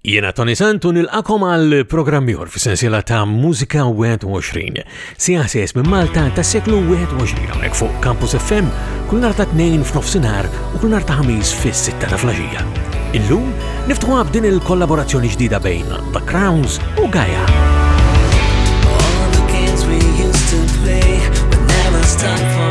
Jiena Tony Santu nilqakom għal programmjor fi sensiela ta' Mużika 21. Si għasjes minn Malta ta' seklu 21 għonek fuq Campus FM kull nar ta' 2 f'nofsinhar u kull nar ta' ħamis fis-6 ta' flaġija. Illum niftu għabdin il-kollaborazzjoni ġdida bejn The Crowns u Gaia. All the games we used to play would never stop for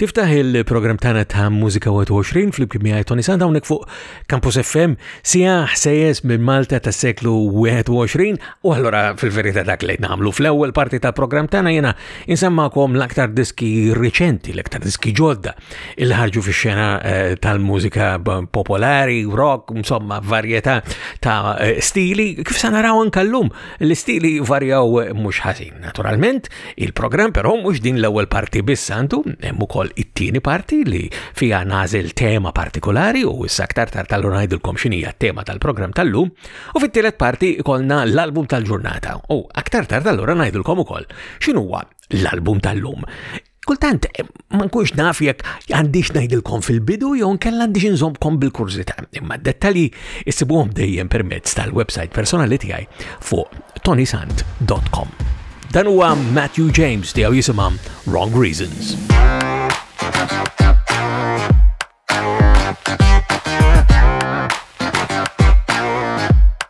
Tiftaħ il-programm tagħna ta' Mużika 21 fl-imkien miegħi Tony Sand hawnhekk fuq Campus FM sija ħsejjes minn Malta tas-seklu 21 u allura fil-verità dak li nagħmlu fl-ewwel parti tal-programm tagħna jiena insemmakom l-aktar diski riċenti, l-aktar diski ġodda il ħarġu fix-xena eh, tal-mużika popolari, rock, insomma varjetà ta' eh, stili kif sa naraw anke llum L-istili varjaw mhux ħażin. Naturalment, il-programm però mhux din l-ewwel parti biss għandu, hemm ukoll it-tieni parti li fiha nażel tema partikolari u issa aktar tard tal ngħidilkom x'inhija t-tema tal-programm tal-lum, u fit-tielet parti ikolna l-album tal-ġurnata. U aktar tard allura ngħidilkom ukoll x'inhuwa l-album tal-lum. Kultant, eh, ma nkunx naf jekk għandix ngħidilkom fil-bidu jew nkella għandix inżommkom bil-kurżità. Imma d-dettalji issibuhom dejjem permezz tal-website personali tiegħi fuq tonisant.com. Dan huwa Matthew James tiegħu jisimha Wrong Reasons.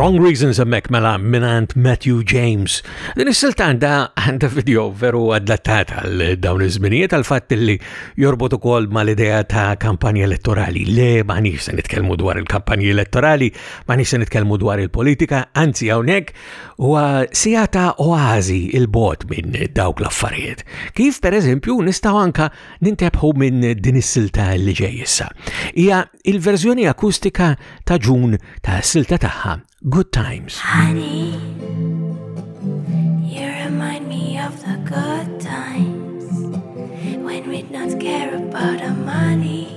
Wrong Reasons emmek mela minant Matthew James. Din is-siltan da għanda video veru adattat għal dawn iż-żminijiet għal fatt li jorbot ukoll mal-idea ta' kampanja elettorali. Le ma nix se nitkellmu dwar il-kampanja elettorali, ma nix se nitkellmu dwar il-politika, anzi hawnhekk Huwa sija ta' oażi il-bot minn dawk l-affarijiet. Kif pereżempju nistgħu anka nintebħu minn din is-silta li ġej issa. Hija il-verżjoni akustika ta' ġun ta' silta tagħha Good Times. Honey, you remind me of the good times when we'd not care about our money.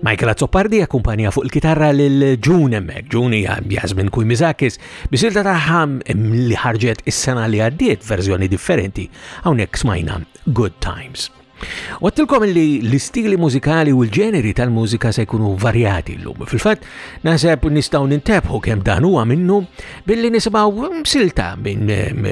Michael Azzopardi akkumpanja fuq il-kitarra lil June hemmhekk. June hija Jasmine Kuimizakis bisilta tagħha li ħarġet is-sena li għaddiet verżjoni differenti hawnhekk smajna Good Times. Wattilkom li l-istili mużikali u l-ġeneri tal-mużika se jkunu varjati l-lum. Fil-fatt, naħseb nistaw nintebħu kemm dan huwa minnu billi nisibaw silta minn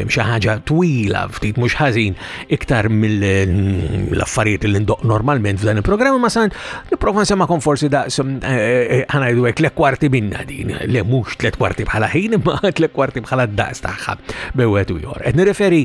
xi ħaġa twila ftit mhux ħażin iktar mill-affarijiet li ndoq normalment f'dan il-programm ma san nipprova nsemakom forsi daqs eh, eh, ħanajdu hekk le kwarti minna din, le mhux tliet kwarti bħala ħin imma tliet kwarti bħala daqs tagħha bewwet u jor. Qed nirreferi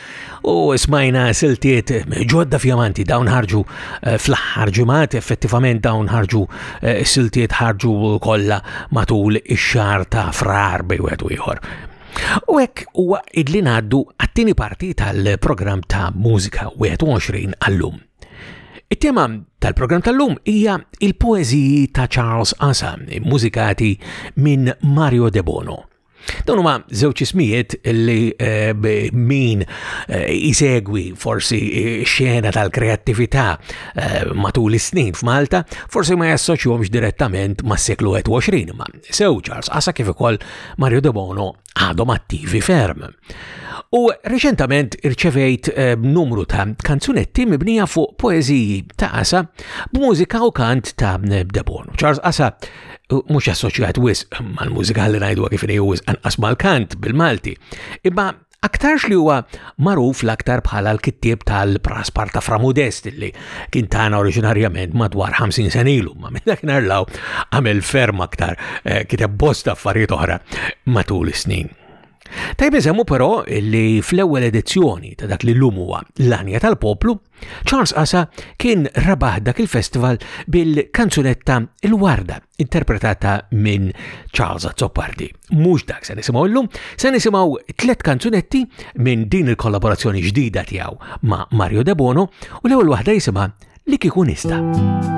U smajna siltiet ġodda fjamanti dawn ħarġu eh, fl-aħħar ġimgħat, effettivament dawn ħarġu eh, siltiet ħarġu kollha matul ix-xahar ta' frar bej wieħed u ieħor. U hekk huwa idli ngħaddu għat-tieni parti tal-programm ta' Mużika 21 għallum. It-tema tal-programm tal-lum hija il-poeżiji ta' Charles Asa, mużikati minn Mario De Bono. Dawn huma żewġ ismijiet li eh, min eh, isegwi forsi eh, xena tal-kreattività matul is-snin f'Malta, forsi ma jassoċjomx direttament mas-seklu 21, ma sew Charles Asa kif ukoll Mario De Bono għadhom attivi ferm. U reċentament irċevejt numru ta' kanzunetti mibnija fuq poeżiji ta' Asa b'mużika u kant ta' De Bono. Charles Asa mhux assoċjat wisq mal-mużika li ngħidu kif inhi wisq anqas mal-kant bil-Malti. Imma Aktarx li huwa magħruf l-aktar bħala l-kittieb tal-Praspar ta' Framudest li kien tagħna oriġinarjament madwar 50 sen ilu, ma minn dak narlaw għamel ferm aktar eh, kiteb bosta affarijiet oħra matul is-snin. Tajb iżemmu però li fl-ewwel edizzjoni ta' dak li llum huwa l-anja tal-poplu Charles Asa kien rabaħ dak il-festival bil-kanzunetta Il-Warda, interpretata minn Charles Azzopardi. Mhux dak se nisimgħu llum, se nisimgħu tliet kanzunetti minn din il-kollaborazzjoni ġdida tiegħu ma' Mario De Bono u l-ewwel waħda jisimha li kieku nista'.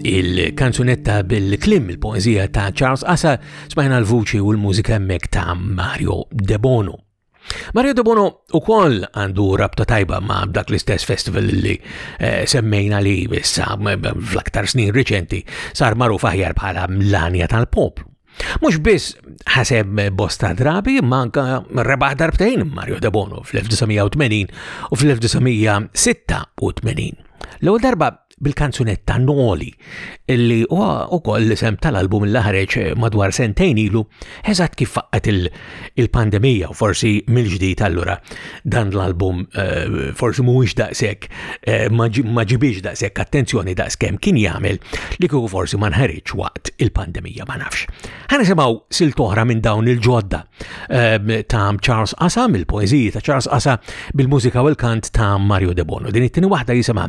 Il-kanzunetta bil-klim il-poezija ta' Charles Asa smajna l-vuċi u l-mużika mek ta' Mario Debono. Mario Debono u koll għandu rabta tajba ma' dak l-istess festival li eh, semmejna li issa fl-aktar snin reċenti sar maru faħjar bħala l-anja tal-pop Mux biss ħaseb bosta drabi manka rebaħ darbtejn Mario De Bono fl-1980 u fl-1986. L-ewwel darba bil-kanzunetta Noli, illi huwa ukoll l-isem tal-album li ħareġ madwar sentejn ilu, eżatt kif faqqat il-pandemija u forsi mill-ġdid allura dan l-album eh, forsi mhuwiex daqshekk eh, ma ġibiex daqshekk attenzjoni daqskemm kien jagħmel li kieku forsi ma nħareġ waqt il-pandemija ma nafx. Ħa nisimgħu silt oħra minn dawn il-ġodda eh, ta' Charles Asa, mill-poeżiji ta' Charles Asa bil-mużika u l-kant ta' Mario De Bono. Din it-tieni waħda jisimha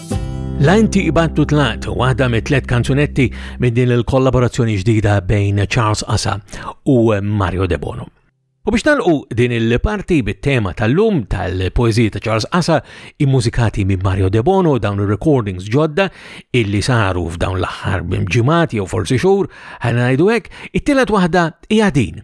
La inti ibattu tlat waħda mit tlet kanzunetti minn din il-kollaborazzjoni ġdida bejn Charles Asa u Mario De Bono. U biex nalqu din il-parti bit-tema tal-lum tal-poezija ta' Charles Asa immużikati minn Mario De Bono dawn ir-recordings ġodda illi saru f'dawn l-aħħar ġimgħat jew forsi xhur ħana ngħidu hekk, it-tielet waħda hija din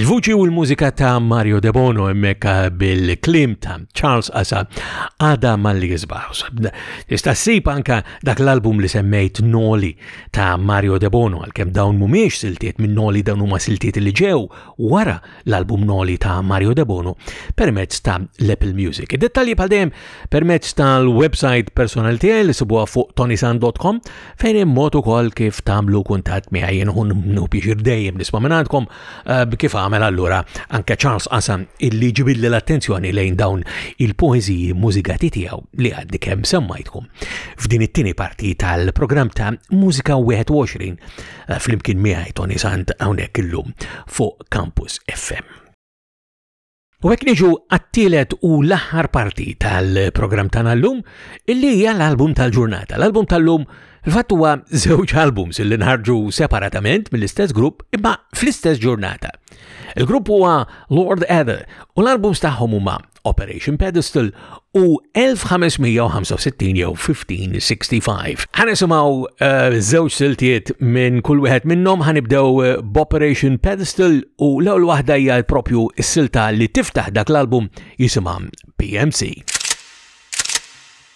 Il-vuċi u l-mużika ta' Mario De Bono emmek bil-klim ta' Charles Asa għada mal-li jizbaħs. Tista' ssib anka dak l-album li semmejt Noli ta' Mario De Bono għal-kem dawn mumiex siltiet minn Noli dawn huma siltiet li ġew wara l-album noli ta' Mario Debono permezz ta' l-Apple Music. Dettalji bħal dejjem permezz tal-website personal tiegħi li sibuha fuq tonisan.com fejn hemm mod ukoll kif tagħmlu kuntatt miegħi jien ħun nu biex dejjem nisma' minn għandkom eh, kif għamel allura anke Charles Qasam illi ġibilli l-attenzjoni lejn dawn il-poeżiji mużikati tiegħu li għaddi kemm semmajtkom f'din it-tieni parti tal-programm ta' Mużika 21 eh, flimkien miegħi Tony Sant hawnhekk illum fuq Campus FM. U hekk niġu għattilet u l-aħħar parti tal-programm tagħna llum illi hija l-album tal-ġurnata. L-album tal-lum il-fatt huwa żewġ albums illi nħarġu separatament mill-istess grupp imma fl-istess ġurnata. Il-grupp huwa Lord Ether u l-albums tagħhom huma Operation Pedestal u 1565 jew 1565. Ħanisimaw uh, eh, żewġ siltiet minn kull wieħed minnhom ħanibdew eh, b'Operation Pedestal u l-ewwel waħda hija propju s-silta li tiftaħ dak l-album jisimha PMC.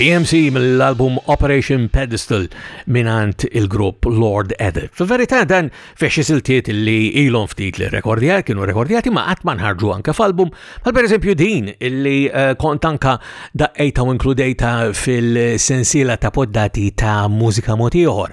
PMC mill-album Operation Pedestal minant il-grupp Lord Edit. Fil-verità dan feċi siltiet li ilon ftit li rekordjati, kienu rekordjati ma qatt ma nħarġu anke f'album, bħal per eżempju din illi eh, kont anka daqqejta u inkludejta fil-sensiela ta' poddati ta' mużika moti oħor.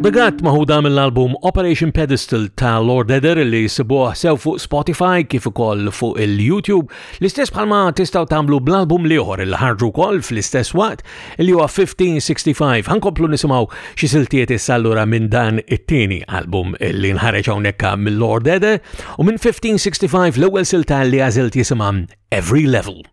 The Gut maħuda mill-album Operation Pedestal ta' Lord Eder li jisibuħ sew fuq Spotify kif ukoll fuq il-YouTube, l-istess bħalma tistgħu tagħmlu bl-album liħor il ħarġu wkoll fl-istess waqt li huwa 1565. Ħankomplu nisimgħu xi siltiet issa allura minn dan it-tieni album li nħareġ hawnhekk mill-Lord Eder u minn 1565 l-ewwel silta li għażilt jisimha Every Level.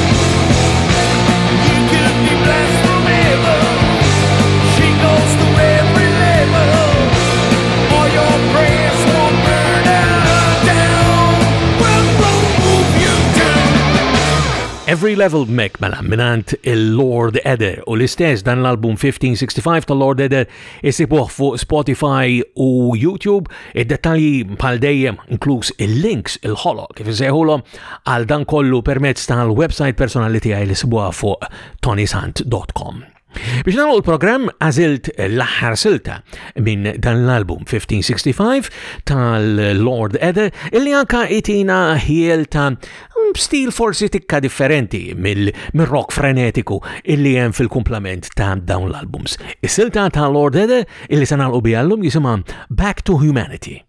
Every Level Mek mela minant il-Lord Eder u l-istess dan l-album 1565 tal-Lord Eder isibuħ fuq Spotify u YouTube id-detalji bħal dejjem inkluż il-links il-ħolo kif iseħulhom Għal dan kollu permezz tal-website personali tiegħi li sibuha fuq tonisant.com. Biex nagħmlu l-programm għażilt l-aħħar silta minn dan l-album 1565 tal-Lord Eder illi anka itina ħiel ta' stil forsi tikka differenti mill-rock frenetiku illi hemm fil-kumplament ta' dawn l-albums. Is-silta ta' Lord Eder illi se nagħlqu bi għallum jisimha Back to Humanity.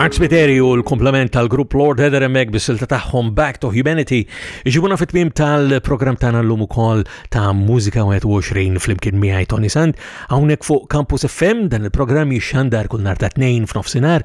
Mark Spiteri u l-komplement tal-grupp Lord Heather Meg bis-silta tagħhom Back to Humanity iġibuna fit-tmim tal-programm tagħna llum ukoll ta' Mużika 21 flimkien miegħi Tony Sand hawnhekk fuq Campus FM dan il-programm jixxandar kull nhar ta' tnejn f'nofsinhar